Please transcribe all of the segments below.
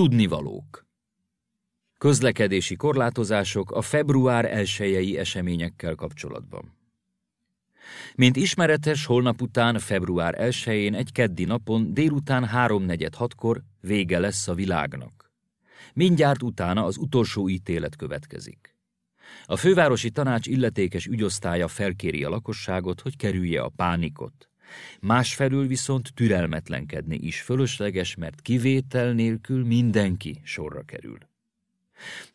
Tudnivalók Közlekedési korlátozások a február elsőjei eseményekkel kapcsolatban. Mint ismeretes, holnap után, február 1-én, egy keddi napon, délután 3.46-kor vége lesz a világnak. Mindjárt utána az utolsó ítélet következik. A fővárosi tanács illetékes ügyosztálya felkéri a lakosságot, hogy kerülje a pánikot. Másfelől viszont türelmetlenkedni is fölösleges, mert kivétel nélkül mindenki sorra kerül.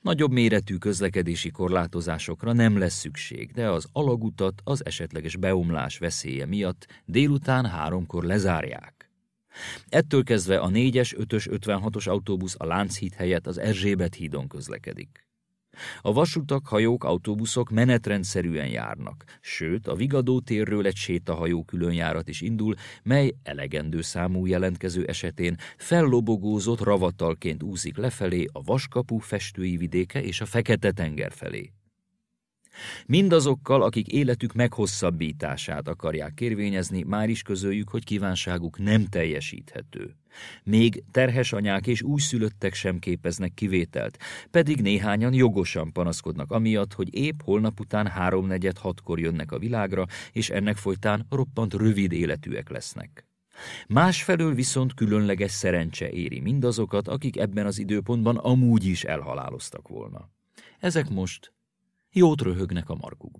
Nagyobb méretű közlekedési korlátozásokra nem lesz szükség, de az alagutat az esetleges beomlás veszélye miatt délután háromkor lezárják. Ettől kezdve a 4-es, 5-ös, 56-os autóbusz a Lánchíd helyett az Erzsébet hídon közlekedik. A vasutak, hajók, autóbuszok menetrendszerűen járnak, sőt a Vigadó térről egy sétahajó különjárat is indul, mely elegendő számú jelentkező esetén fellobogózott ravatalként úszik lefelé a Vaskapu festői vidéke és a Fekete-tenger felé. Mindazokkal, akik életük meghosszabbítását akarják kérvényezni, már is közöljük, hogy kívánságuk nem teljesíthető. Még terhes anyák és újszülöttek sem képeznek kivételt, pedig néhányan jogosan panaszkodnak amiatt, hogy épp holnap után háromnegyed hatkor jönnek a világra, és ennek folytán roppant rövid életűek lesznek. Másfelől viszont különleges szerencse éri mindazokat, akik ebben az időpontban amúgy is elhaláloztak volna. Ezek most jót röhögnek a markukba.